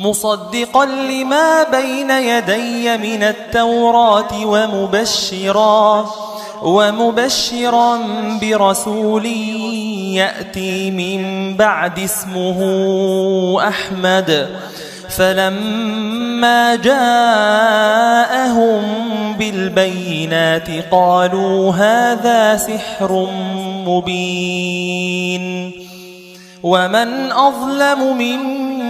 مصدقا لما بين يدي من التوراة ومبشرا ومبشرا برسول يأتي من بعد اسمه أحمد. فلما جاءهم بالبينات قالوا هذا سحر مبين. ومن أظلم ممن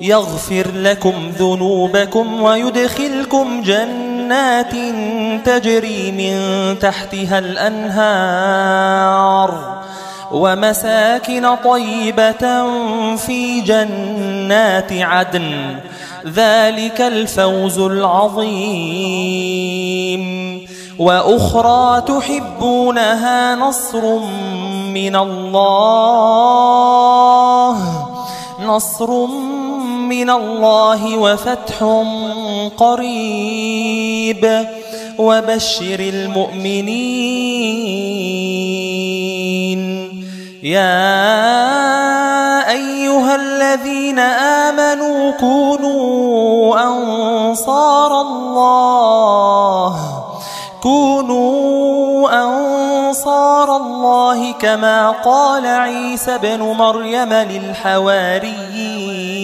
يغفر لكم ذنوبكم ويدخلكم جنات تجري من تحتها الأنهار ومساكن طيبة في جنات عدن. ذلك الفوز العظيم. وأخرى تحبونها نصر من الله. نصر من الله وفتح قريب. وبشر المؤمنين. يا أيها الذين آمنوا كونوا أنصار الله. كونوا أنصار الله كما قال عيسى بن مريم للحواريين.